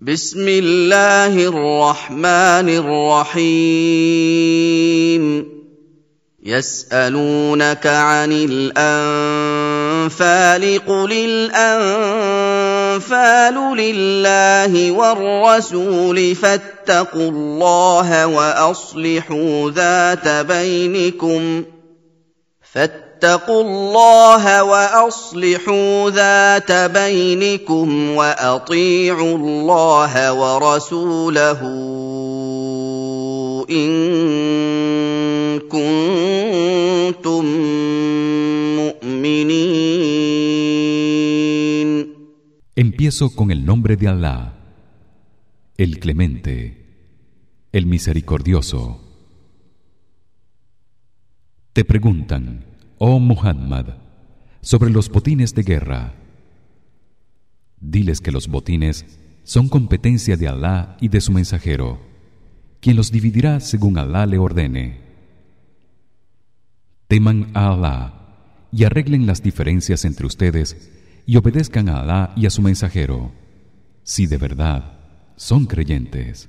بسم الله الرحمن الرحيم. يسألونك عن الأنفال قل الأنفال لله والرسول فاتقوا الله وأصلحوا ذات بينكم فاتقوا الله واصلحوا ذات بينكم واطيعوا الله ورسوله ان كنتم مؤمنين Empiezo con el nombre de Allah, el Clemente, el Misericordioso. Te preguntan, oh Muhammad, sobre los botines de guerra. Diles que los botines son competencia de Allah y de su mensajero, quien los dividirá según Allah le ordene. Teman a Allah y arreglen las diferencias entre ustedes y obedezcan a Allah y a su mensajero, si de verdad son creyentes.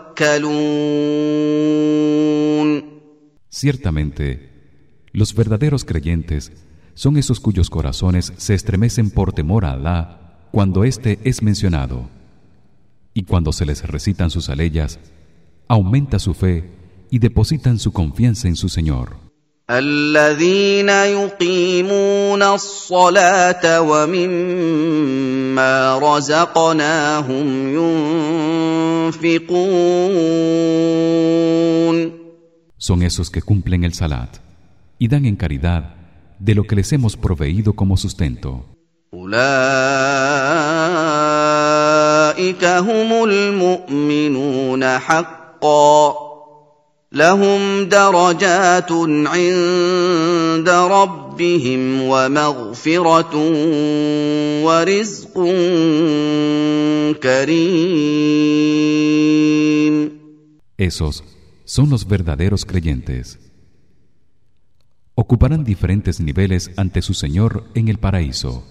Ciertamente, los verdaderos creyentes son esos cuyos corazones se estremecen por temor a Allah cuando éste es mencionado. Y cuando se les recitan sus aleyas, aumenta su fe y depositan su confianza en su Señor. الذين يقيمون الصلاه ومما رزقناهم ينفقون Son esos que cumplen el salat y dan en caridad de lo que les hemos proveído como sustento. اولئك هم المؤمنون حقا لهم درجات عند ربهم ومغفره ورزق كريم Esos son los verdaderos creyentes. Ocuparán diferentes niveles ante su Señor en el paraíso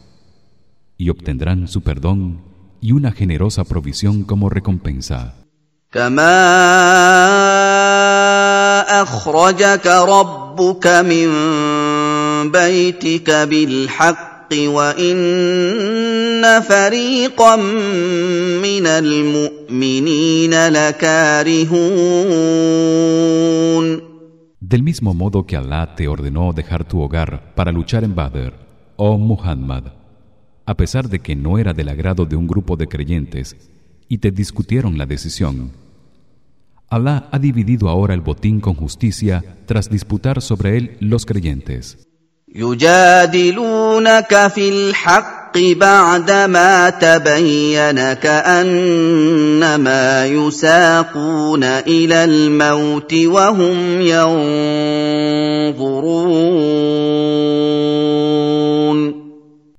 y obtendrán su perdón y una generosa provisión como recompensa. كما اخرجك ربك من بيتك بالحق وان فريقا من المؤمنين لكارهون Del mismo modo que Allah te ordenó dejar tu hogar para luchar en Badr, oh Muhammad, a pesar de que no era del agrado de un grupo de creyentes y te discutieron la decisión. Alá ha dividido ahora el botín con justicia tras disputar sobre él los creyentes.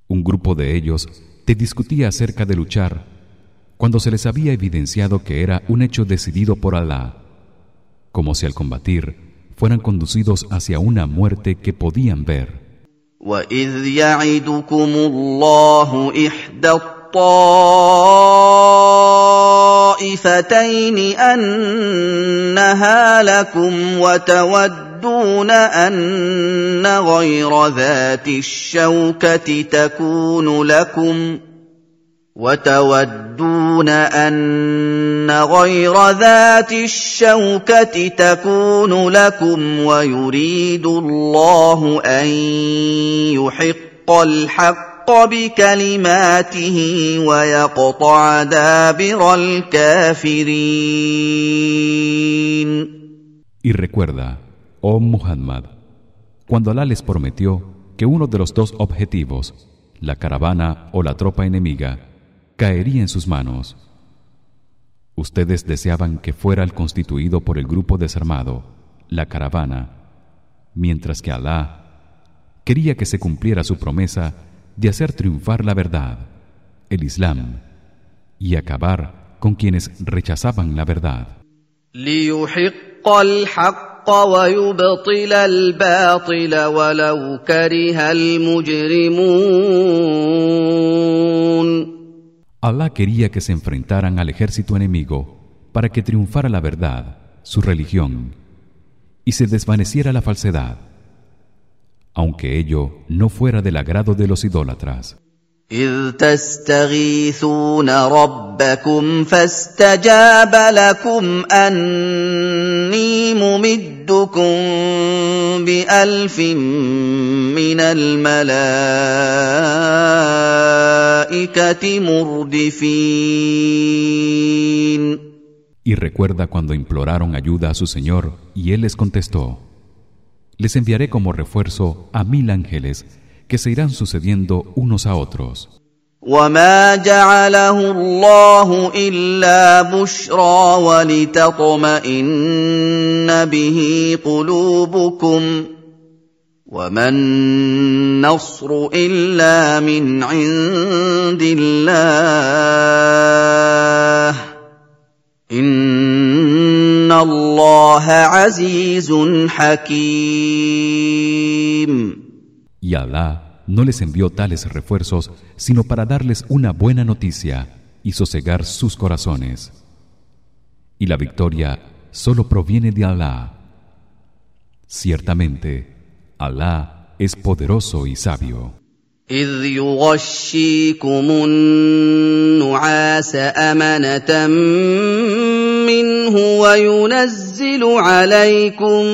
Un grupo de ellos te discutía acerca de luchar cuando se les había evidenciado que era un hecho decidido por Alá, como si al combatir fueran conducidos hacia una muerte que podían ver. واذ يعدكم الله احدى الطائفتين انها لكم وتودون ان غير ذات الشوكه تكون لكم وتودون ان غير ذات الشوكه تكون لكم ويريد الله ان يحق الحق بكلماته ويقطع دابر الكافرين Y recuerda, oh Muhammad, cuando Alá les prometió que uno de los dos objetivos, la caravana o la tropa enemiga, caería en sus manos. Ustedes deseaban que fuera el constituido por el grupo desarmado, la caravana, mientras que Alá quería que se cumpliera su promesa de hacer triunfar la verdad, el Islam, y acabar con quienes rechazaban la verdad. Allah quería que se enfrentaran al ejército enemigo para que triunfara la verdad, su religión, y se desvaneciera la falsedad, aunque ello no fuera del agrado de los idólatras. إذ تستغيثون ربكم فاستجاب لكم أني ممدكم بألف من الملائكة مردفين Y recuerda cuando imploraron ayuda a su Señor y él les contestó: Les enviaré como refuerzo a mil ángeles que se irán sucediendo unos a otros. وما جعله الله الا بشرى ولتطمئن به قلوبكم وما النصر الا من عند الله ان الله عزيز حكيم Y Alá no les envió tales refuerzos sino para darles una buena noticia y sosegar sus corazones. Y la victoria solo proviene de Alá. Ciertamente, Alá es poderoso y sabio. إذ يغشيكم النعاس أمنة منه وينزل عليكم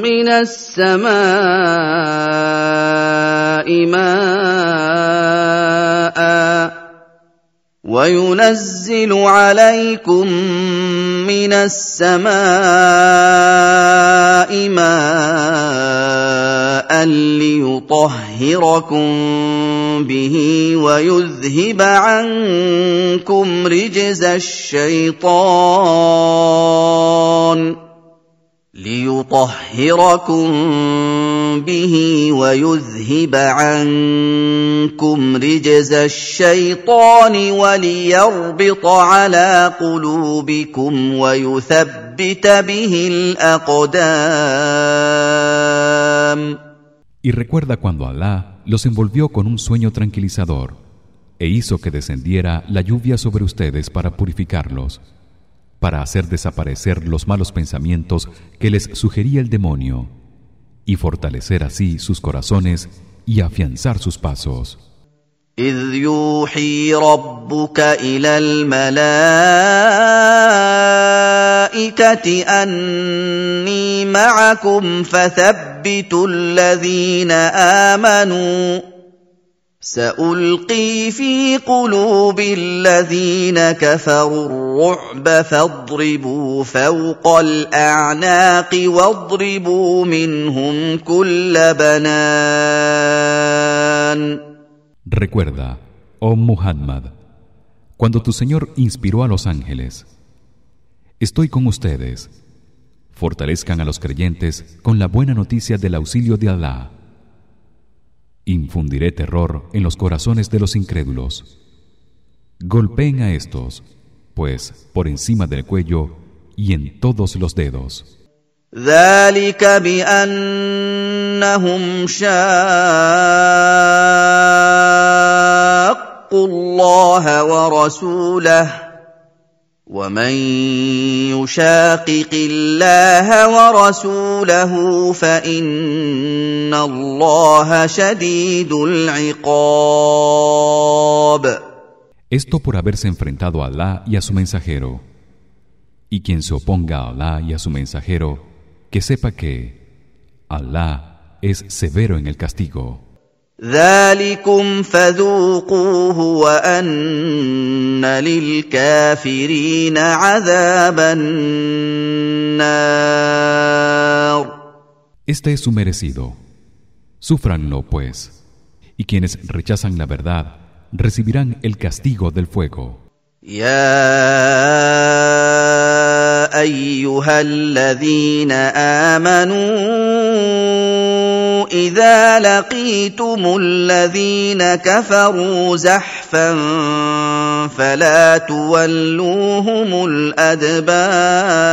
من السماء ماء وينزل عليكم من السماء ماء ليطهركم به ويذهب عنكم رجز الشيطان ليطهركم به ويذهب عنكم رجز الشيطان وليربط على قلوبكم ويثبت به الأقدام Y recuerda cuando Alá los envolvió con un sueño tranquilizador e hizo que descendiera la lluvia sobre ustedes para purificarlos para hacer desaparecer los malos pensamientos que les sugería el demonio y fortalecer así sus corazones y afianzar sus pasos. إذ يوحي ربك إلى الملائكة أني معكم فثبتوا الذين آمنوا. سألقي في قلوب الذين كفروا الرعب فاضربوا فوق الأعناق واضربوا منهم كل بنان. Recuerda, oh Muhammad, cuando tu Señor inspiró a los ángeles, estoy con ustedes. Fortalezcan a los creyentes con la buena noticia del auxilio de Allah infundiré terror en los corazones de los incrédulos golpeen a estos pues por encima del cuello y en todos los dedos ذلك بانهم شاقوا ورسوله ومن يشاقق الله ورسوله فان الله شديد العقاب Esto por haberse enfrentado a Allah y a su mensajero. Y quien se oponga a Allah y a su mensajero, que sepa que Allah es severo en el castigo. ذلكم فذوقوه وان للكافرين عذاب النار Este es su merecido. Súfranlo, pues. Y quienes rechazan la verdad recibirán el castigo del fuego. يا ايها الذين امنوا اذا لقيتم الذين كفروا زحفا فلا تولوهم الادبار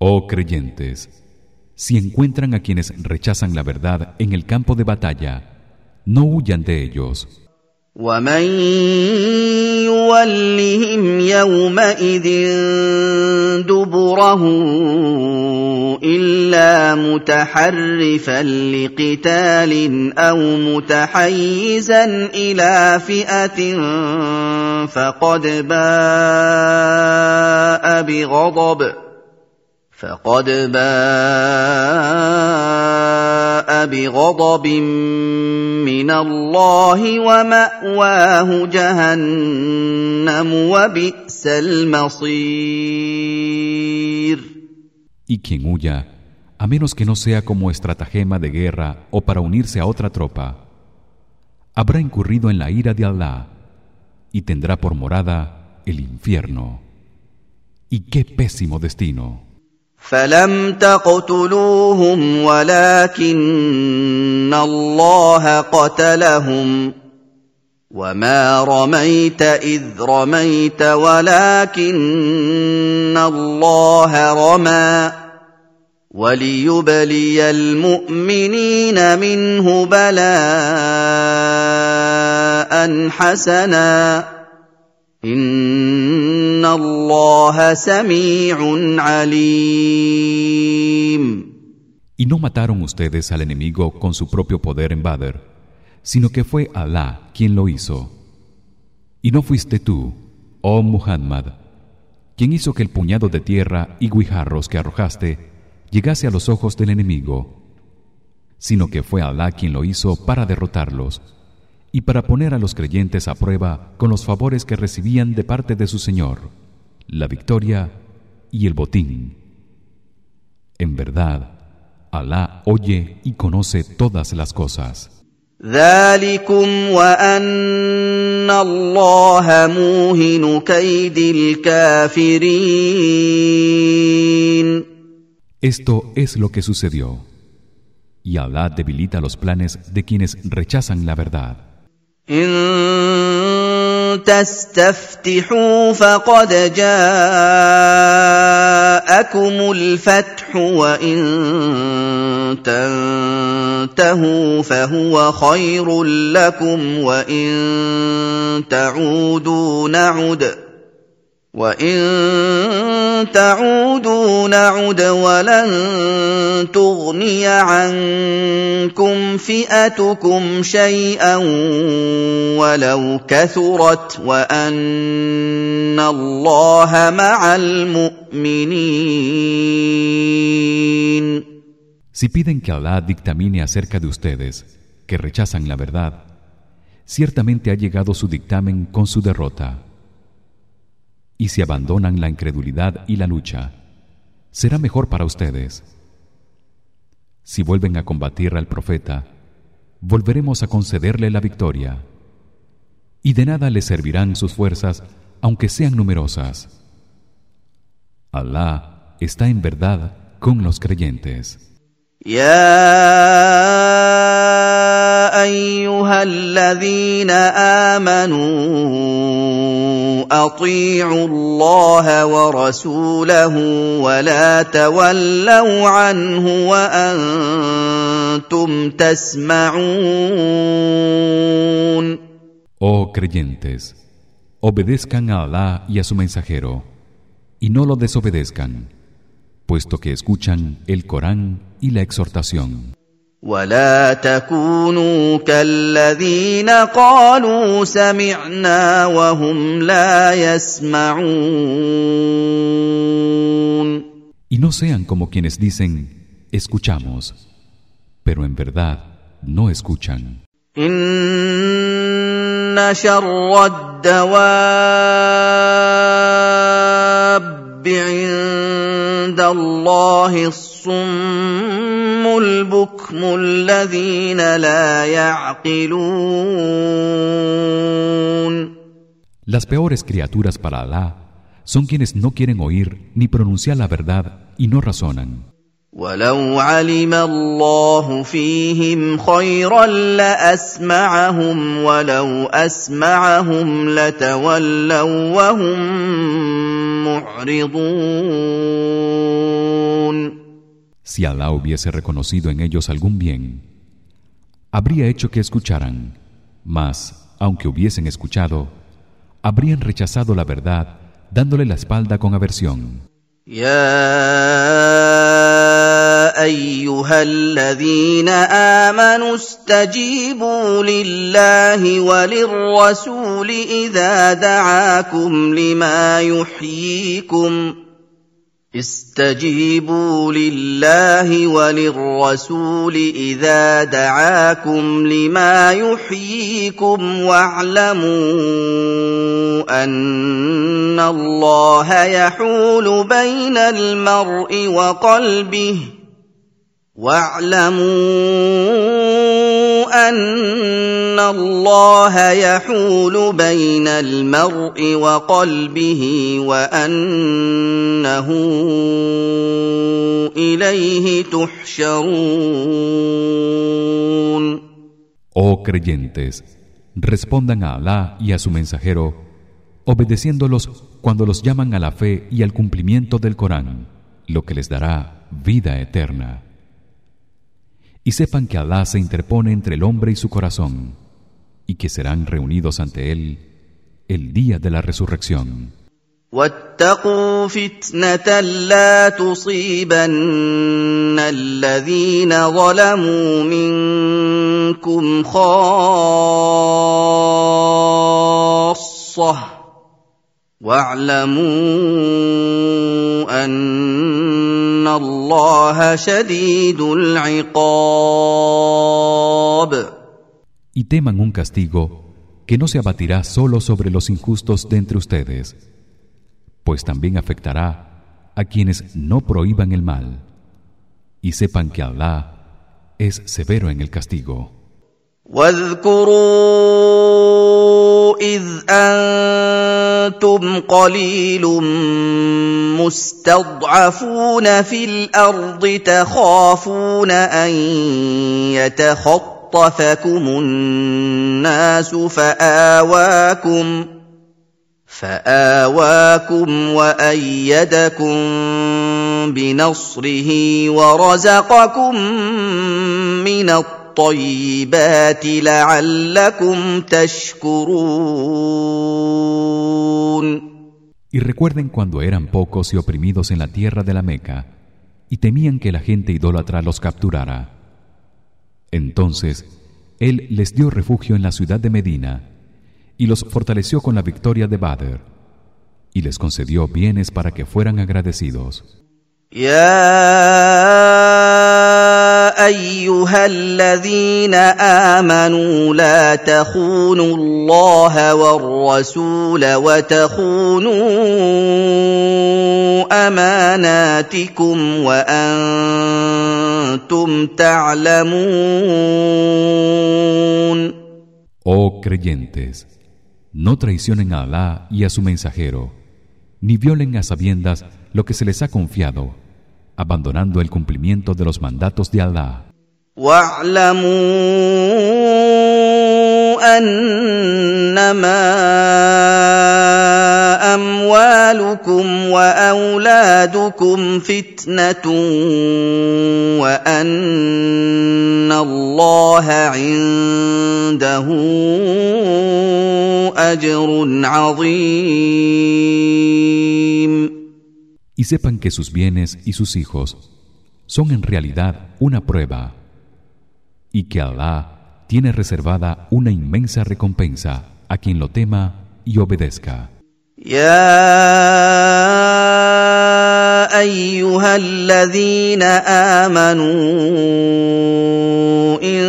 Oh creyentes, si encuentran a quienes rechazan la verdad en el campo de batalla, no huyan de ellos. ومن يولهم يومئذ دبره الا متحرفا لقتال أو متحيزا إلى فئه فقد باء بغضب فقد باء بغضب من الله وماواه جهنم وبئس المصير Y quien huya, a menos que no sea como estratagema de guerra o para unirse a otra tropa, habrá incurrido en la ira de Allah y tendrá por morada el infierno. Y qué pésimo destino. فلم تقتلوهم ولكن الله قتلهم وما رميت اذ رميت ولكن الله رمى وليبلي المؤمنين منه بلاء حسنا ان الله سميع عليم Y no mataron ustedes al enemigo con su propio poder en Badr, sino que fue Alá quien lo hizo. Y no fuiste tú, oh Muhammad, quien hizo que el puñado de tierra y guijarros que arrojaste llegase a los ojos del enemigo, sino que fue Alá quien lo hizo para derrotarlos y para poner a los creyentes a prueba con los favores que recibían de parte de su Señor, la victoria y el botín. En verdad, Alá oye y conoce todas las cosas. Esto es lo que sucedió. Y Alá debilita los planes de quienes rechazan la verdad. إن تستفتحوا فقد جاءكم الفتح وإن تنتهوا فهو خير لكم وإن تعودوا نعد وان تعودوا نعد ولن تغني عنكم فئتكم شيئا ولو كثرت وان الله مع المؤمنين Si piden que Alá dictamine acerca de ustedes, que rechazan la verdad, ciertamente ha llegado su dictamen con su derrota. Y si abandonan la incredulidad y la lucha, será mejor para ustedes. Si vuelven a combatir al profeta, volveremos a concederle la victoria. Y de nada les servirán sus fuerzas, aunque sean numerosas. Alá está en verdad con los creyentes. يا ايها الذين امنوا اطيعوا الله ورسوله ولا تولوا عنه وأنتم تسمعون Oh creyentes, obedezcan a Alá y a su mensajero, y no lo desobedezcan, puesto que escuchan el Corán y la exhortación. ولا تكونوا كالذين قالوا سمعنا وهم لا يسمعون Y no sean como quienes dicen, escuchamos, pero en verdad no escuchan. ان شر الدواب عند الله الصم البكم الذين لا يعقلون Las peores criaturas para Alá son quienes no quieren oír ni pronunciar la verdad y no razonan. ولو علم الله فيهم خيرا لاسمعهم ولو اسمعهم لتولوا وهم Si Alá hubiese reconocido en ellos algún bien, habría hecho que escucharan, mas aunque hubiesen escuchado, habrían rechazado la verdad, dándole la espalda con aversión. يا ايها الذين امنوا استجيبوا لله وللرسول اذا دعاكم لما يحييكم استجيبوا لله وللرسول إذا دعاكم لما يحييكم واعلموا أن الله يحول بين المرء وقلبه واعلموا ان الله يحول بين المرء وقلبه وانه اليه تحشرون Oh creyentes, respondan a Alá y a su mensajero, obedeciéndolos cuando los llaman a la fe y al cumplimiento del Corán, lo que les dará vida eterna. Y sepan que Alá se interpone entre el hombre y su corazón, y que serán reunidos ante él el día de la resurrección. واتقوا فتنه لا تصيبن الذين ظلموا منكم خاصه واعلموا ان الله شديد العقاب Y teman un castigo que no se abatirá solo sobre los injustos de entre ustedes, pues también afectará a quienes no prohíban el mal. Y sepan que Alá es severo en el castigo. واذكروا إذ أنتم قليل مستضعفون في الأرض تخافون أن يتخطفكم الناس فآواكم فآواكم وأيدكم بنصره ورزقكم من الطيبات لعلكم تشكرون Y recuerden cuando eran pocos y oprimidos en la tierra de la Meca y temían que la gente idólatra los capturara. Entonces él les dio refugio en la ciudad de Medina y los fortaleció con la victoria de Badr y les concedió bienes para que fueran agradecidos. يا ايها الذين امنوا لا تخونوا الله والرسول وتخونوا اماناتكم وانتم تعلمون Oh creyentes, no traicionen a Alá y a su mensajero, ni violen a sabiendas lo que se les ha confiado, abandonando el cumplimiento de los mandatos de Alá. واعلموا انما اموالكم واولادكم فتنه وان الله عنده اجر عظيم Y sepan que sus bienes y sus hijos son en realidad una prueba y que Alá tiene reservada una inmensa recompensa a quien lo tema y obedezca. يا ايها الذين امنوا ان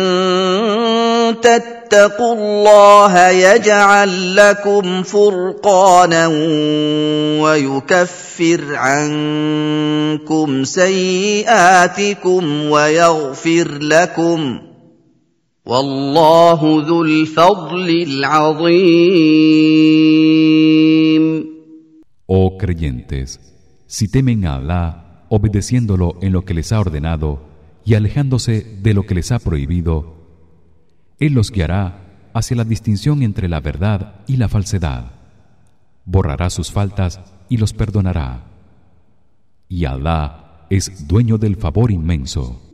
تتقوا الله يجعل لكم فرقانا ويكفر عنكم سيئاتكم ويغفر لكم والله ذو الفضل العظيم Oh creyentes, si temen a Allah obedeciéndolo en lo que les ha ordenado y alejándose de lo que les ha prohibido, él los guiará hacia la distinción entre la verdad y la falsedad. Borrará sus faltas y los perdonará. Y Allah es dueño del favor inmenso.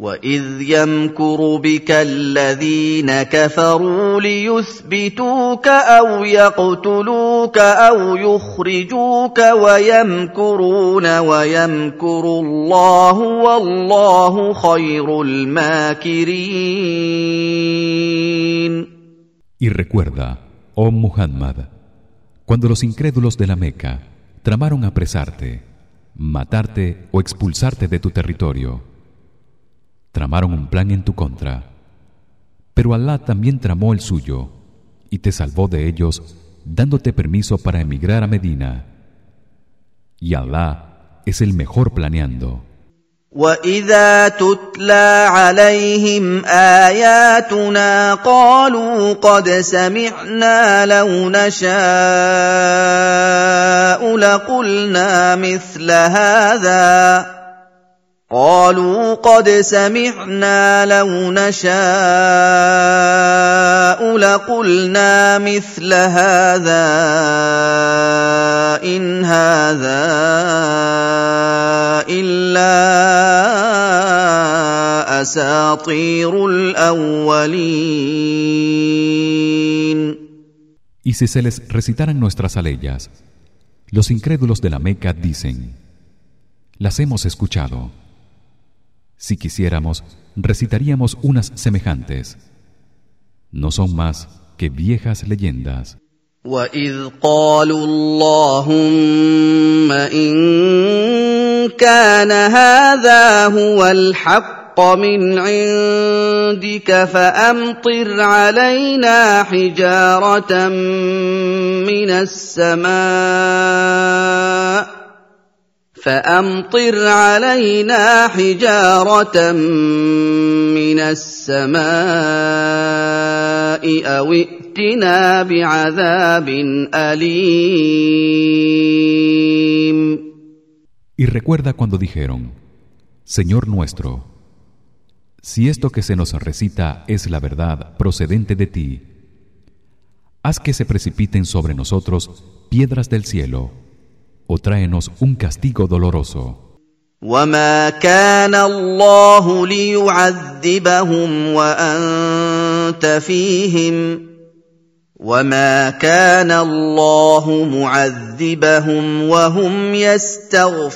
واذ يمكر بك الذين كفروا ليثبتوك او يقتلوك او يخرجوك ويمكرون ويمكر الله والله خير الماكرين Y recuerda, oh Muhammad, cuando los incrédulos de la Meca tramaron apresarte, matarte o expulsarte de tu territorio tramaron un plan en tu contra pero Alá también tramó el suyo y te salvó de ellos dándote permiso para emigrar a Medina y Alá es el mejor planeando واذا تتلى عليهم اياتنا قالوا قد سمعنا لو نشاء لقلنا مثل هذا قالوا قد سمعنا لو نشاء لقلنا مثل هذا ان هذا الا اساطير الاولين Y si se les recitaran nuestras aleyas, los incrédulos de la Meca dicen: Las hemos escuchado. Si quisiéramos, recitaríamos unas semejantes. No son más que viejas leyendas. وَإِذْ قَالُوا اللَّهُمَّ إِن كَانَ هَذَا هُوَ الْحَقَّ مِنْ عِندِكَ فَأَمْطِرْ عَلَيْنَا حِجَارَةً مِنَ السَّمَاءِ فامطر علينا حجاره من السماء او ائتنا بعذاب اليم Y recuerda cuando dijeron Señor nuestro si esto que se nos recita es la verdad procedente de ti haz que se precipiten sobre nosotros piedras del cielo o tráenos un castigo doloroso. وما كان الله ليعذبهم وانت فيهم وما كان الله معذبهم وهم يستغفرون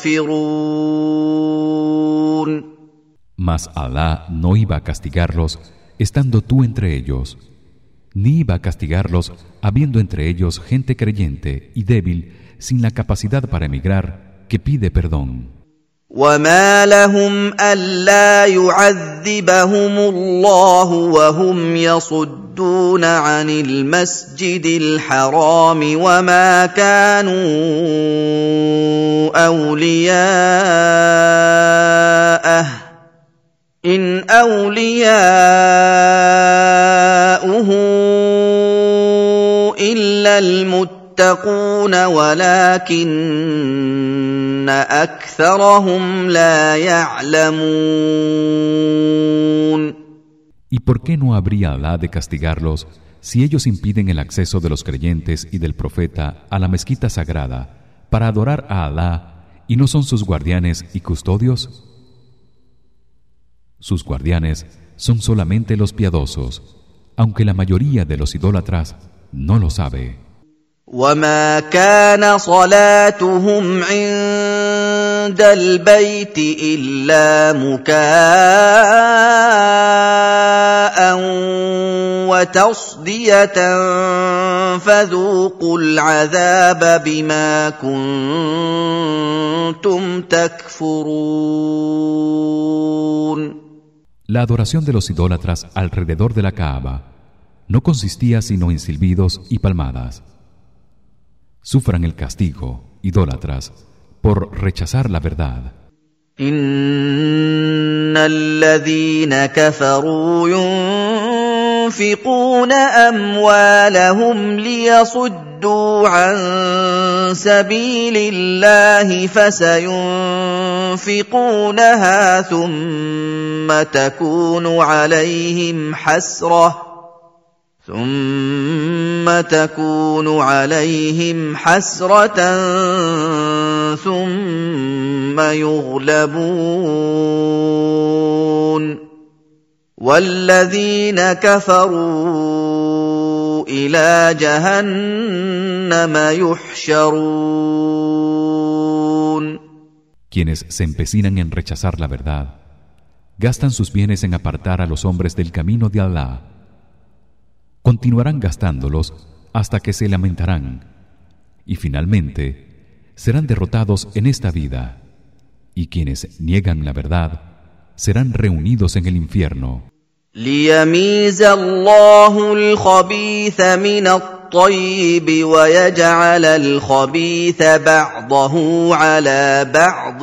Mas Alá no iba a castigarlos estando tú entre ellos, ni iba a castigarlos habiendo entre ellos gente creyente y débil sin la capacidad para emigrar que pide perdón. وما لهم الا يعذبهم الله وهم يصدون عن المسجد الحرام وما كانوا اولياءه ان اولياؤه الا المتقون يتقون ولكن اكثرهم لا يعلمون ¿Y por qué no habría Alá de castigarlos si ellos impiden el acceso de los creyentes y del profeta a la mezquita sagrada para adorar a Alá y no son sus guardianes y custodios? Sus guardianes son solamente los piadosos, aunque la mayoría de los idólatras no lo sabe. وما كان صلاتهم عند البيت الا مكاء وتصديه فذوقوا العذاب بما كنتم تكفرون La adoración de los idólatras alrededor de la Kaaba no consistía sino en silbidos y palmadas. Sufran el castigo, idólatras, por rechazar la verdad. ينفقون أموالهم ليصدوا عن سبيل الله فسينفقونها ثم تكون عليهم حسرة ثم تكون عليهم حسره ثم يغلبون والذين كفروا الى جهنم يحشرون Quienes se empecinan en rechazar la verdad gastan sus bienes en apartar a los hombres del camino de Allah continuarán gastándolos hasta que se lamentarán y finalmente serán derrotados en esta vida y quienes niegan la verdad serán reunidos en el infierno ليميز الله الخبيث من الطيب ويجعل الخبيث بعضه على بعض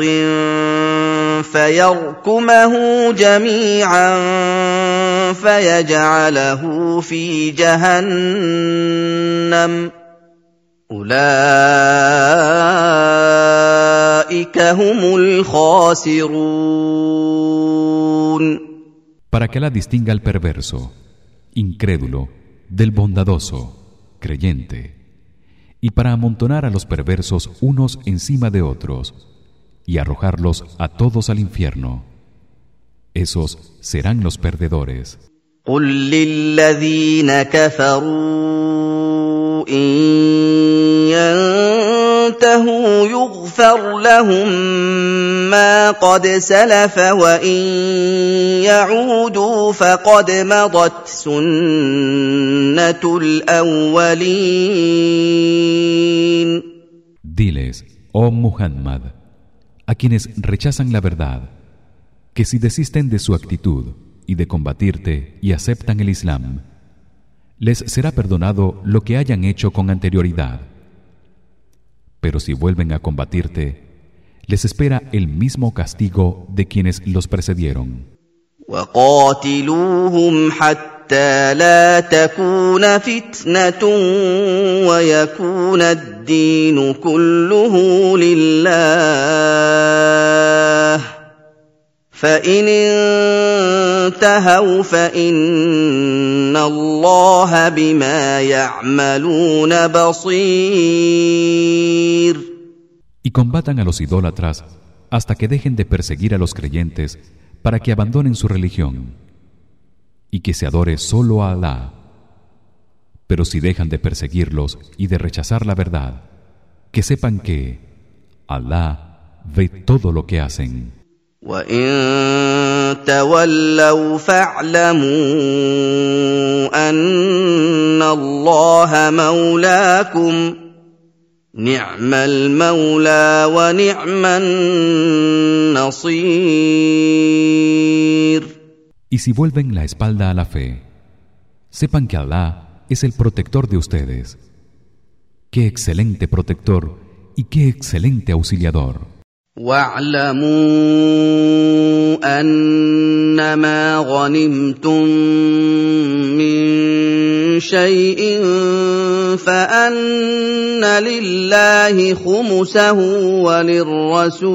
فيركمه جميعا فيجعله في جهنم اولئك هم الخاسرون para que la distinga al perverso, incrédulo, del bondadoso, creyente, y para amontonar a los perversos unos encima de otros y arrojarlos a todos al infierno. Esos serán los perdedores. ينتهوا يغفر لهم ما قد سلف وان يعودوا فقد مضت سنه الاولين Diles, oh Muhammad, a quienes rechazan la verdad que si desisten de su actitud y de combatirte y aceptan el Islam les será perdonado lo que hayan hecho con anterioridad. Pero si vuelven a combatirte les espera el mismo castigo de quienes los precedieron. حتى لا تكون فتنه ويكون الدين كله لله فان انتهوا فان الله بما يعملون بصير y combatan a los idólatras hasta que dejen de perseguir a los creyentes para que abandonen su religión y que se adore solo a Alá. Pero si dejan de perseguirlos y de rechazar la verdad que sepan que Alá ve todo lo que hacen y si vuelven la espalda a la fe sepan que Alá es el protector de ustedes qué excelente protector y qué excelente auxiliador شيء فان لله خمسه وللرسول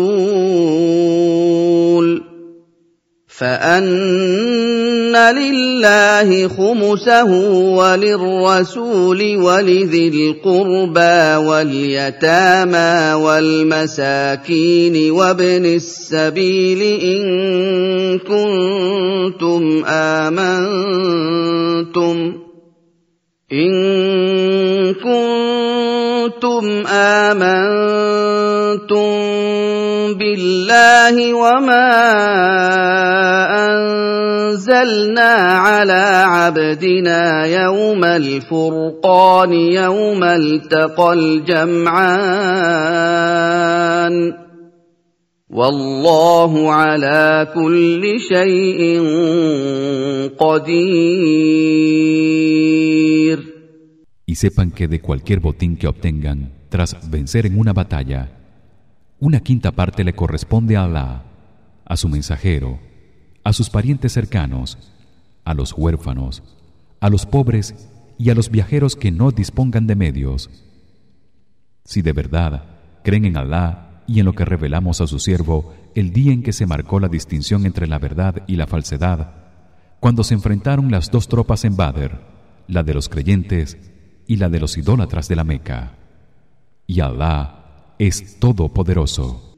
فأن لله خمسه وللرسول ولذي القربى واليتامى والمساكين وابن السبيل إن كنتم آمنتم إن كنتم آمنتم بالله وما أنزلنا على عبدنا يوم الفرقان يوم التقى الجمعان والله على كل شيء قدير Y sepan que de cualquier botín que obtengan tras vencer en una batalla, una quinta parte le corresponde a Allah, a su mensajero, a sus parientes cercanos, a los huérfanos, a los pobres y a los viajeros que no dispongan de medios. Si de verdad creen en Allah y en lo que revelamos a su siervo el día en que se marcó la distinción entre la verdad y la falsedad, cuando se enfrentaron las dos tropas en Badr, la de los creyentes y la de los idólatras de la Meca. Y Allah es todopoderoso.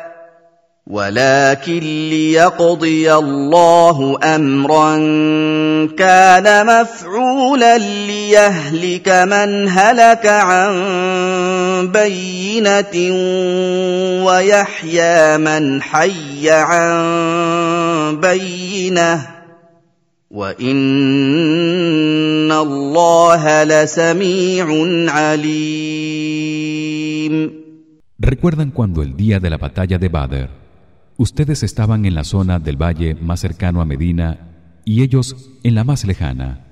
ولكن ليقضي الله أمرا كان مفعولا ليهلك من هلك عن بينة ويحيى من حي عن بينة. وإن الله لسميع عليم. ¿Recuerdan cuando el día de la batalla de Badr ustedes estaban en la zona del valle más cercano a Medina y ellos en la más lejana.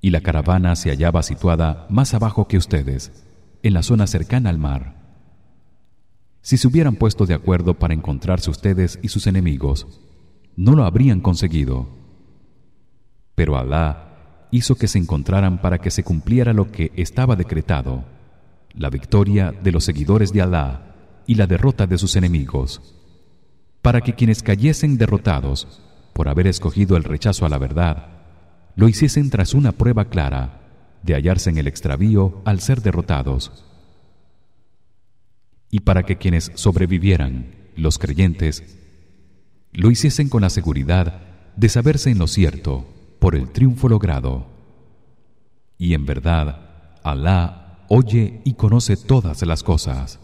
Y la caravana se hallaba situada más abajo que ustedes en la zona cercana al mar. Si se hubieran puesto de acuerdo para encontrarse ustedes y sus enemigos no lo habrían conseguido. Pero Alá hizo que se encontraran para que se cumpliera lo que estaba decretado la victoria de los seguidores de Alá y la derrota de sus enemigos para que quienes cayesen derrotados por haber escogido el rechazo a la verdad lo hiciesen tras una prueba clara de hallarse en el extravío al ser derrotados. Y para que quienes sobrevivieran los creyentes lo hiciesen con la seguridad de saberse en lo cierto por el triunfo logrado. Y en verdad Alá oye y conoce todas las cosas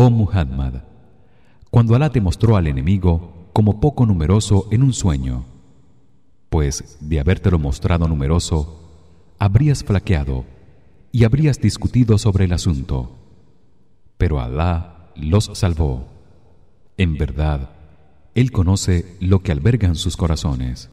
Oh Muhammad, cuando Alá te mostró al enemigo como poco numeroso en un sueño, pues de habértelo mostrado numeroso, habrías flaqueado y habrías discutido sobre el asunto. Pero Alá los salvó. En verdad, él conoce lo que albergan sus corazones.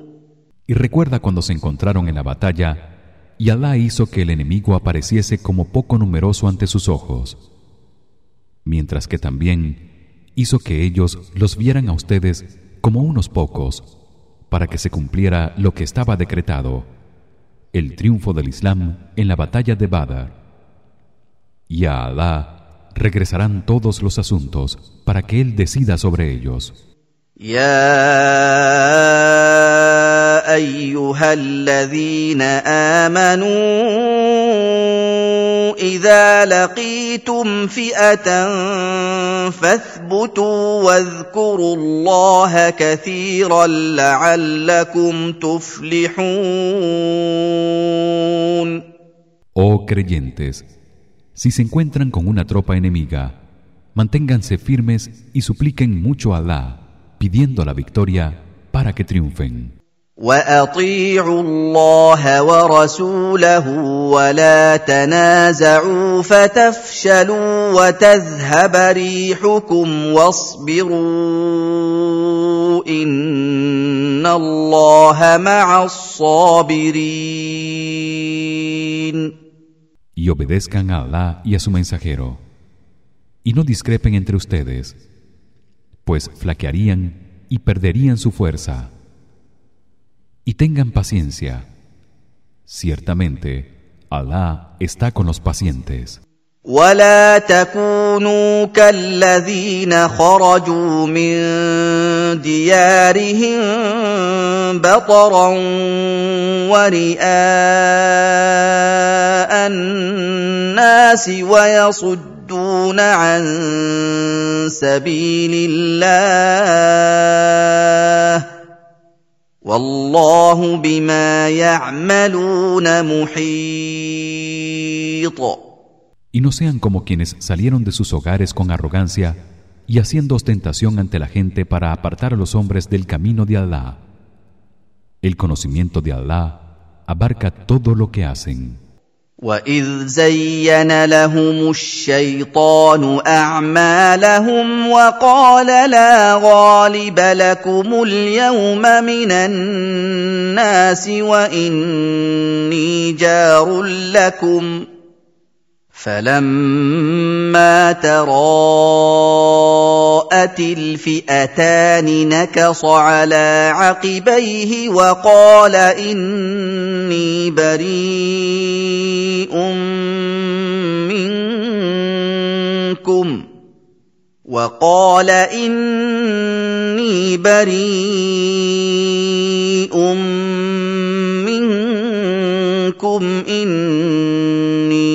Y recuerda cuando se encontraron en la batalla y Alá hizo que el enemigo apareciese como poco numeroso ante sus ojos, mientras que también hizo que ellos los vieran a ustedes como unos pocos, para que se cumpliera lo que estaba decretado, el triunfo del Islam en la batalla de Badr. Y a Alá regresarán todos los asuntos para que él decida sobre ellos. يا ايها الذين امنوا اذا لقيتم فئه فاثبتوا واذكروا الله كثيرا لعلكم تفلحون Oh creyentes, si se encuentran con una tropa enemiga, manténganse firmes y supliquen mucho a Alá pidiendo la victoria para que triunfen. واطيعوا الله ورسوله ولا تنازعوا فتفشلوا وتذهب ريحكم واصبروا ان الله مع الصابرين Y obedezcan a Allah y a su mensajero. Y no discrepen entre ustedes, pues flaquearían y perderían su fuerza y tengan paciencia ciertamente Alá está con los pacientes ولا تكونوا كالذين خرجوا من ديارهم بطرا ورئاء الناس ويصدون عن سبيل الله والله بما يعملون محيط Y no sean como quienes salieron de sus hogares con arrogancia y haciendo ostentación ante la gente para apartar a los hombres del camino de Allah. El conocimiento de Allah abarca todo lo que hacen. واذ زين لهم الشيطان اعمالهم وقال لا غالب لكم اليوم من الناس واني جار لكم فلما تراءت الفئتان نكص على عقبيه وقال اني بريء منكم وقال اني بريء منكم اني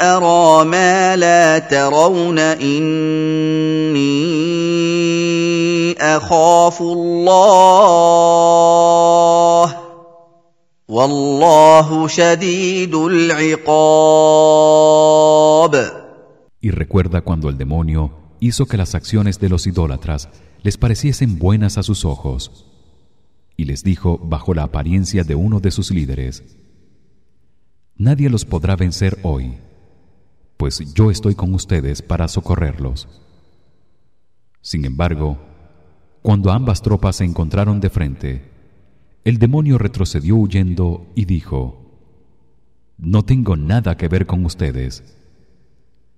ارى ما لا ترون اني اخاف الله والله شديد العقاب Y recuerda cuando el demonio hizo que las acciones de los idólatras les pareciesen buenas a sus ojos y les dijo bajo la apariencia de uno de sus líderes Nadie los podrá vencer hoy pues yo estoy con ustedes para socorrerlos. Sin embargo, cuando ambas tropas se encontraron de frente, el demonio retrocedió huyendo y dijo: No tengo nada que ver con ustedes.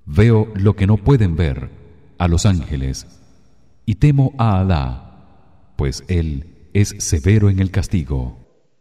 Veo lo que no pueden ver, a los ángeles, y temo a Alá, pues él es severo en el castigo.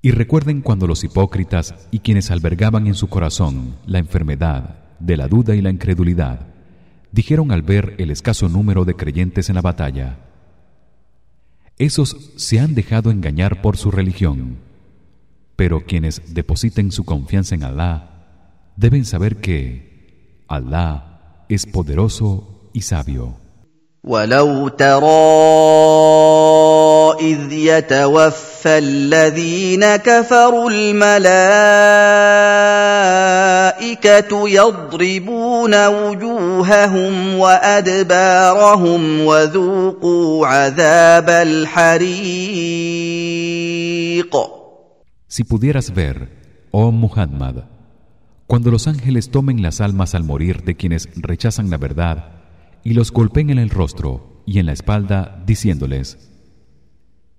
Y recuerden cuando los hipócritas y quienes albergaban en su corazón la enfermedad de la duda y la incredulidad dijeron al ver el escaso número de creyentes en la batalla Esos se han dejado engañar por su religión, pero quienes depositen su confianza en Alá deben saber que Alá es poderoso y sabio. اذ يتوفى الذين كفروا الملائكه يضربون وجوههم وادبارهم وذوقوا عذاب الحريق Si pudieras ver, oh Muhammad, cuando los ángeles tomen las almas al morir de quienes rechazan la verdad y los golpeen en el rostro y en la espalda diciéndoles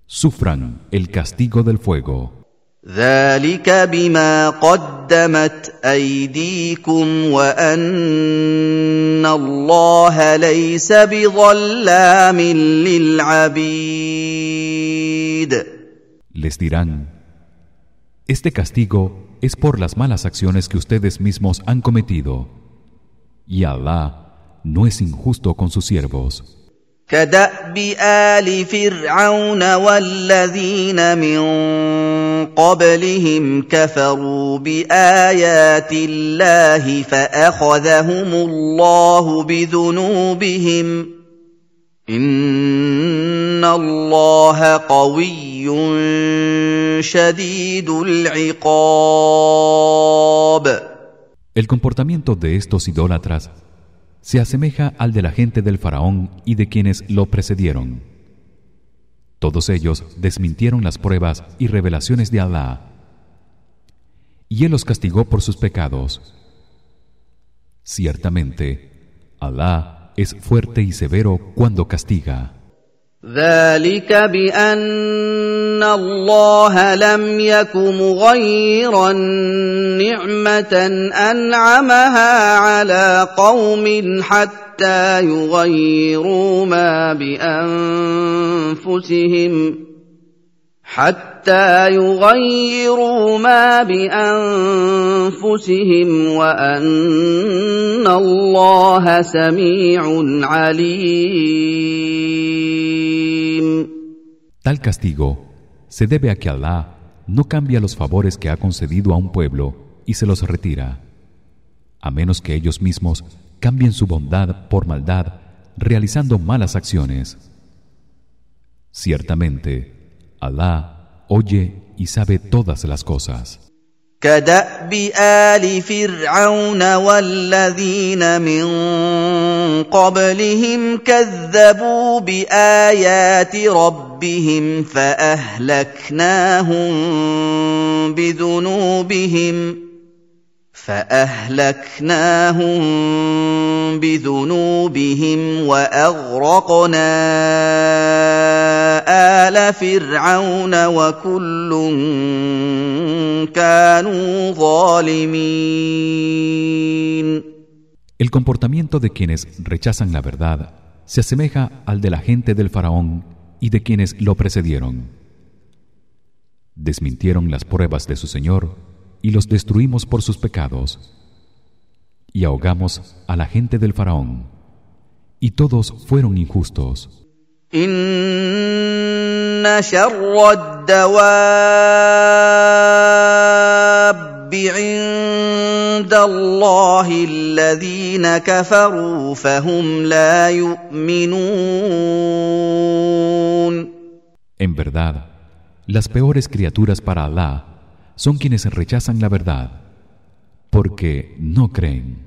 sufran el castigo del fuego ذلك بما قدمت ايديكم وان الله ليس بظلام للعبيد les dirán este castigo es por las malas acciones que ustedes mismos han cometido y Allah no es injusto con sus siervos كدأب آل فرعون والذين من قبلهم كفروا بآيات الله فأخذهم الله بذنوبهم إن الله قوي شديد العقاب. El comportamiento de estos idólatras se asemeja al de la gente del faraón y de quienes lo precedieron. Todos ellos desmintieron las pruebas y revelaciones de Alá, y él los castigó por sus pecados. Ciertamente, Alá es fuerte y severo cuando castiga. ذلك بان الله لم يك مغيرا نعمه انعمها على قوم حتى يغيروا ما بانفسهم حتى يغيروا ما بانفسهم وان الله سميع عليم Tal castigo se debe a que Alá no cambia los favores que ha concedido a un pueblo y se los retira, a menos que ellos mismos cambien su bondad por maldad realizando malas acciones. Ciertamente, Alá oye y sabe todas las cosas. كدأب آل فرعون والذين من قبلهم كذبوا بآيات ربهم فأهلكناهم بذنوبهم فاهلكناهم بذنوبهم واغرقنا ال فرعون وكل كانوا ظالمين El comportamiento de quienes rechazan la verdad se asemeja al de la gente del faraón y de quienes lo precedieron. Desmintieron las pruebas de su Señor y los destruimos por sus pecados. Y ahogamos a la gente del faraón. Y todos fueron injustos. En verdad, las peores criaturas para Allah son quienes rechazan la verdad, porque no creen.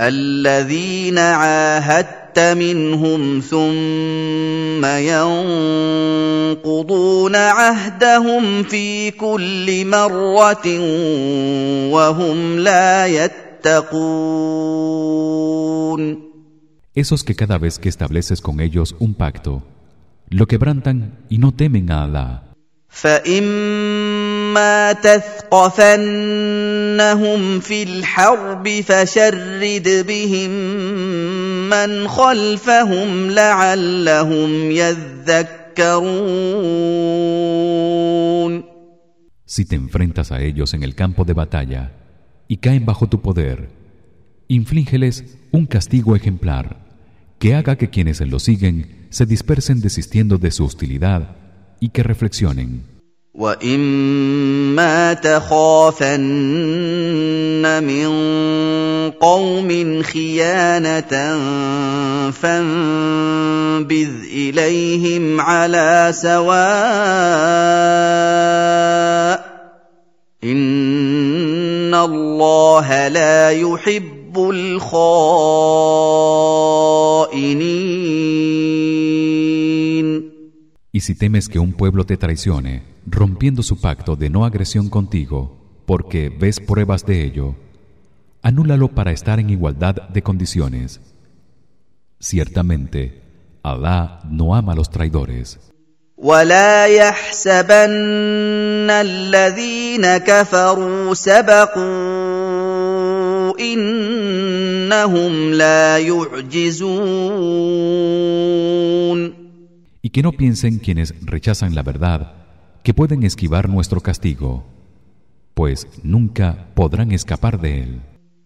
الذين عاهدت منهم ثم ينقضون عهدهم في كل مره وهم لا يتقون Esos que cada vez que estableces con ellos un pacto, lo quebrantan y no temen a Alá. فإما تثقفنهم في الحرب فشرد بهم من خلفهم لعلهم يذكرون Si te enfrentas a ellos en el campo de batalla y caen bajo tu poder, inflíngeles un castigo ejemplar que haga que quienes lo siguen se dispersen desistiendo de su hostilidad y que reflexionen. واما تخافن من قوم خيانه فانبذ اليهم على سواء ان الله لا يحب الخائنين Y si temes que un pueblo te traicione, rompiendo su pacto de no agresión contigo, porque ves pruebas de ello, anúlalo para estar en igualdad de condiciones. Ciertamente, Alá no ama a los traidores. ولا يحسبن الذين كفروا سبقوا انهم لا يعجزون Y que no piensen quienes rechazan la verdad que pueden esquivar nuestro castigo, pues nunca podrán escapar de él.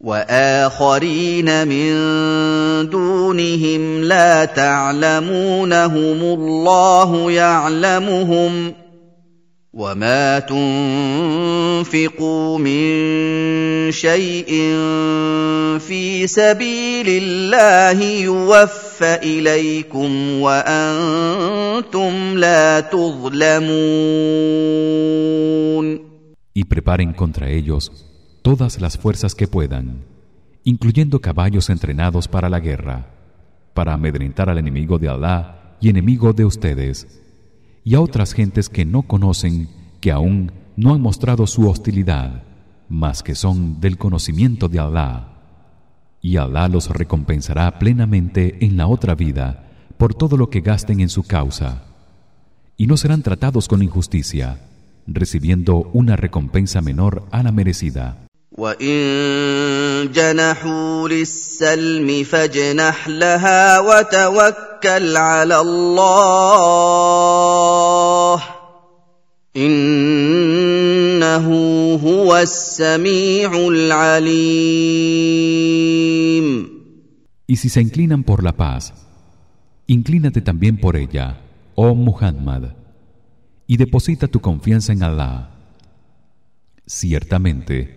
وآخرين من دونهم لا تعلمونهم الله يعلمهم وما تنفقوا من شيء في سبيل الله يوفى إليكم وأنتم لا تظلمون. Y preparen contra ellos todas las fuerzas que puedan, incluyendo caballos entrenados para la guerra, para amedrentar al enemigo de Alá y enemigo de ustedes y a otras gentes que no conocen que aún no han mostrado su hostilidad más que son del conocimiento de Alá y Alá los recompensará plenamente en la otra vida por todo lo que gasten en su causa y no serán tratados con injusticia recibiendo una recompensa menor a la merecida وان جنحوا للسلم فاجنح لها وتوكل على الله انه هو السميع العليم Y si se inclinan por la paz inclínate también por ella oh Muhammad y deposita tu confianza en Allah ciertamente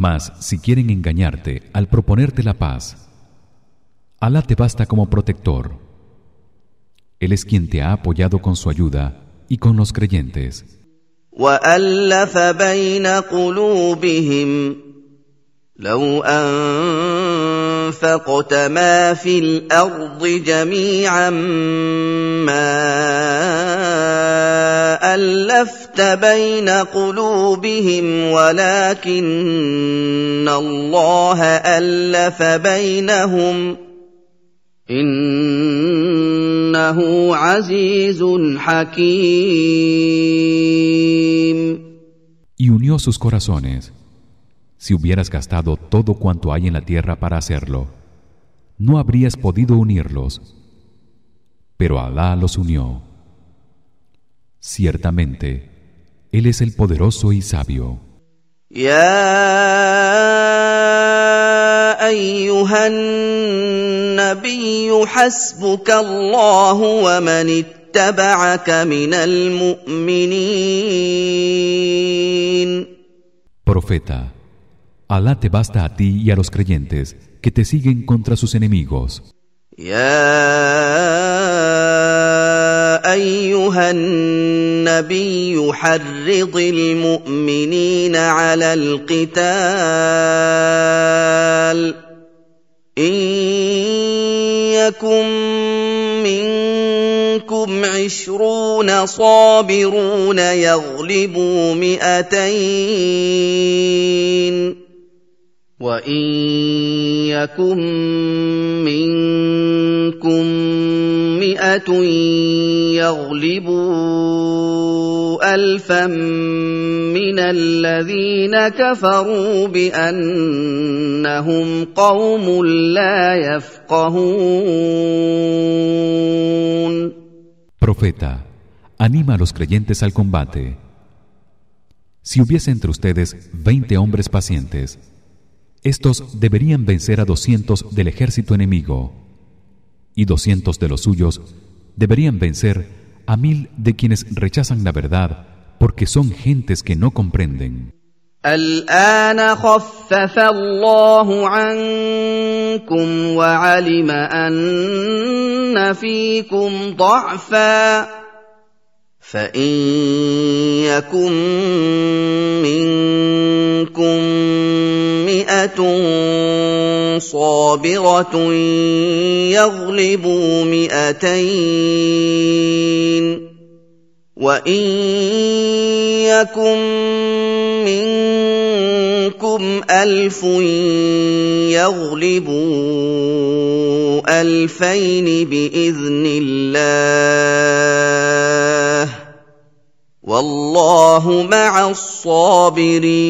Mas si quieren engañarte al proponerte la paz, Alá te basta como protector. Él es quien te ha apoyado con su ayuda y con los creyentes. وألف بين قلوبهم لو أنفقت ما في الأرض جميعا ما ألفت بين قلوبهم ولكن الله ألف بينهم إنه عزيز حكيم Y unió sus corazones. si hubieras gastado todo cuanto hay en la tierra para hacerlo no habrías podido unirlos. Pero Alá los unió. Ciertamente él es el poderoso y sabio. Profeta Alá te basta a ti y a los creyentes que te siguen contra sus enemigos. يا أيها النبي حرض المؤمنين على القتال إن يكن منكم عشرون صابرون يغلبوا مئتين وان يكن منكم مئه يغلبوا الفا من الذين كفروا بانهم قوم لا يفقهون Profeta, anima a los creyentes al combate. Si hubiese entre ustedes veinte hombres pacientes, estos deberían vencer a doscientos del ejército enemigo, y doscientos de los suyos deberían vencer a mil de quienes rechazan la verdad porque son gentes que no comprenden. الآن خفف الله عنكم وعلم أن فيكم ضعفا فان يكن منكم فئة صابرة يغلبوا مئتين وإن يكن منكم ألف يغلبوا ألفين بإذن الله والله مع الصابرين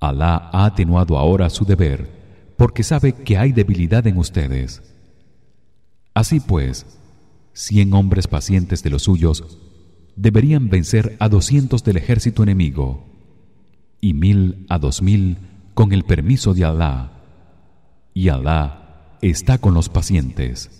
Alá ha atenuado ahora su deber porque sabe que hay debilidad en ustedes. Así pues, cien hombres pacientes de los suyos deberían vencer a doscientos del ejército enemigo y mil a dos mil con el permiso de Alá. Y Alá está con los pacientes.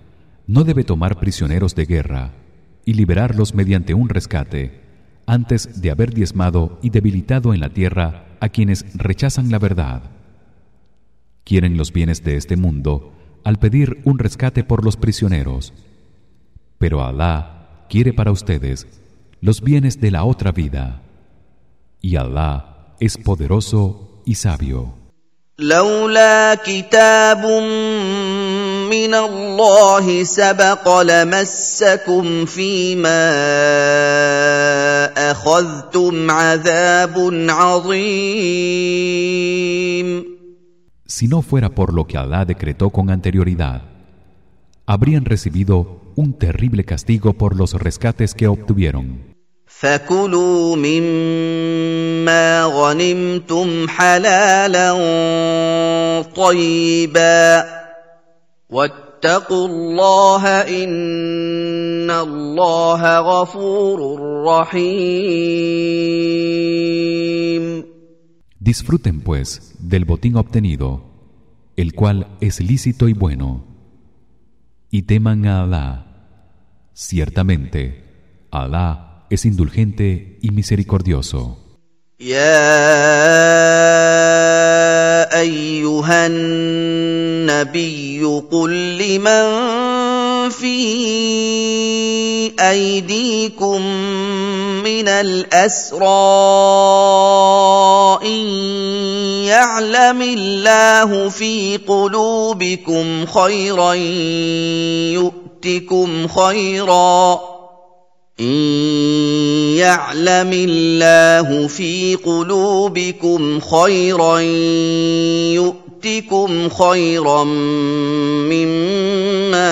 no debe tomar prisioneros de guerra y liberarlos mediante un rescate antes de haber diezmado y debilitado en la tierra a quienes rechazan la verdad. Quieren los bienes de este mundo al pedir un rescate por los prisioneros. Pero Alá quiere para ustedes los bienes de la otra vida. Y Alá es poderoso y sabio. لولا كتاب من الله سبق لمسكم فيما اخذتم عذاب عظيم Si no fuera por lo que Alá decretó con anterioridad, habrían recibido un terrible castigo por los rescates que obtuvieron. فكلوا مما غنمتم حلالا طيبا واتقوا الله ان الله غفور رحيم Disfruten pues del botín obtenido, el cual es lícito y bueno, y teman a Alá. Ciertamente, Alá es indulgente y misericordioso. يا أيها النبي قل لمن في أيديكم من الأسرى إن يعلم الله في قلوبكم خيرا يؤتكم خيرا إن يعلم الله في قلوبكم خيرا يؤتكم خيرا مما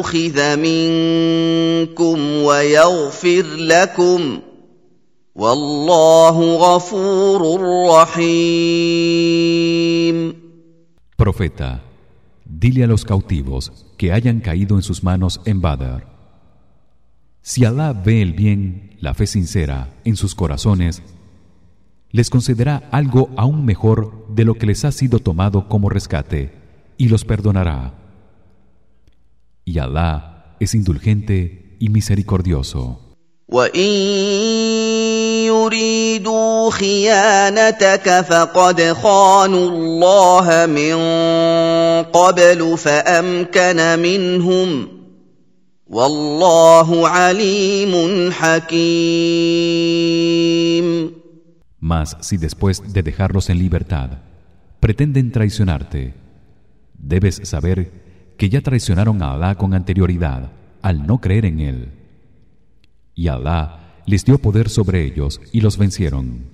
أخذ منكم ويغفر لكم والله غفور رحيم Profeta, dile a los cautivos que hayan caído en sus manos en Badr. Si Alá ve el bien, la fe sincera en sus corazones, les concederá algo aún mejor de lo que les ha sido tomado como rescate y los perdonará. Y Alá es indulgente y misericordioso. وان يريدوا خيانتك فقد خانوا الله من قبل فامكن منهم Wallahu alimun hakim. Mas si después de dejarlos en libertad pretenden traicionarte, debes saber que ya traicionaron a Alá con anterioridad al no creer en él. Y Alá les dio poder sobre ellos y los vencieron.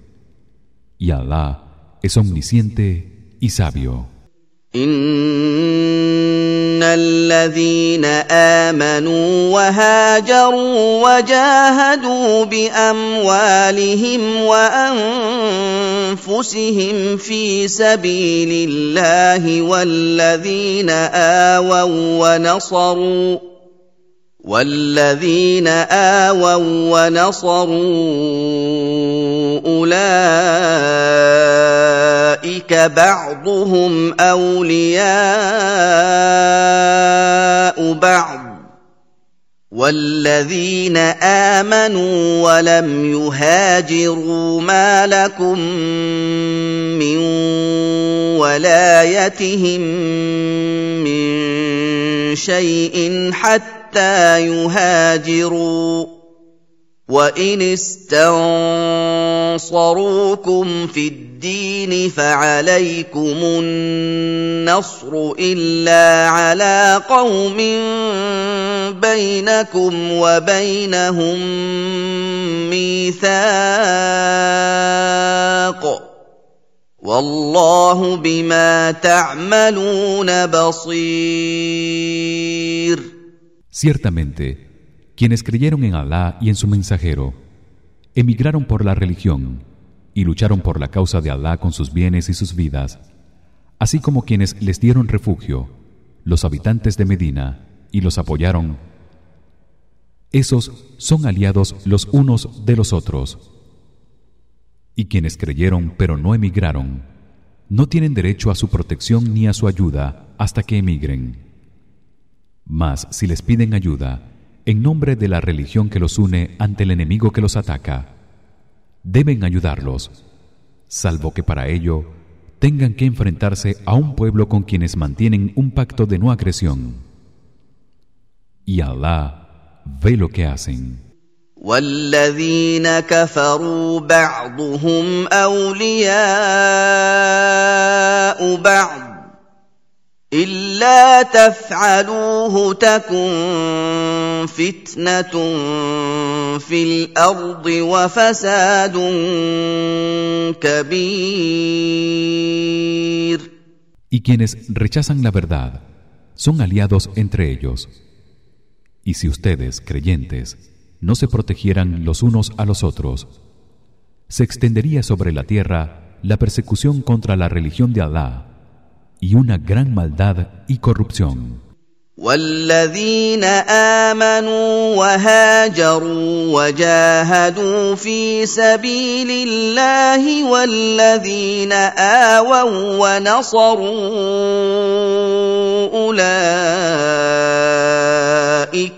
Y Alá es omnisciente y sabio. الذين آمنوا وهاجروا وجاهدوا بأموالهم وأنفسهم في سبيل الله والذين آووا ونصروا والذين آووا ونصروا أولئك بعضهم أولياء بعض والذين آمنوا ولم يهاجروا ما لكم من ولايتهم من شيء حتى يهاجروا وان استنصروكم في الدين فعليكم النصر الا على قوم بينكم وبينهم ميثاق والله بما تعملون بصير Ciertamente Quienes creyeron en Alá y en su mensajero emigraron por la religión y lucharon por la causa de Alá con sus bienes y sus vidas, así como quienes les dieron refugio, los habitantes de Medina, y los apoyaron. Esos son aliados los unos de los otros. Y quienes creyeron pero no emigraron, no tienen derecho a su protección ni a su ayuda hasta que emigren. Mas si les piden ayuda, en nombre de la religión que los une ante el enemigo que los ataca deben ayudarlos salvo que para ello tengan que enfrentarse a un pueblo con quienes mantienen un pacto de no agresión. Y Allah ve lo que hacen إلا تفعلوه تكن فتنة في الأرض وفساد كبير Y quienes rechazan la verdad son aliados entre ellos. Y si ustedes, creyentes, no se protegieran los unos a los otros, se extendería sobre la tierra la persecución contra la religión de Allah Y una gran maldad y corrupción. والذين آمنوا وهاجروا وجاهدوا في سبيل الله والذين آووا ونصروا أولئك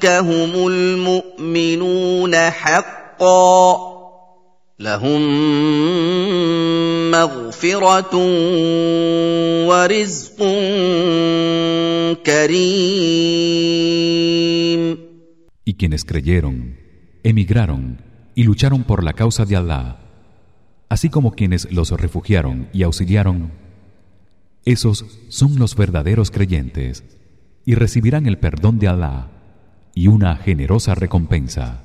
هم المؤمنون حقا لهم مغفرة ورزق كريم Y quienes creyeron, emigraron y lucharon por la causa de Allah, así como quienes los refugiaron y auxiliaron, esos son los verdaderos creyentes y recibirán el perdón de Allah y una generosa recompensa.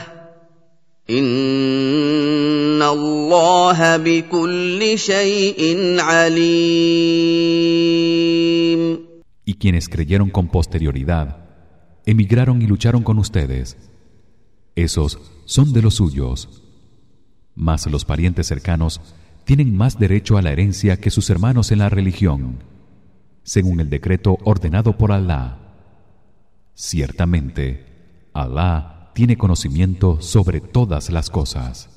Y quienes creyeron con posterioridad emigraron y lucharon con ustedes. Esos son de los suyos. Mas los parientes cercanos tienen más derecho a la herencia que sus hermanos en la religión según el decreto ordenado por Alá. Ciertamente Alá tiene conocimiento sobre todas las cosas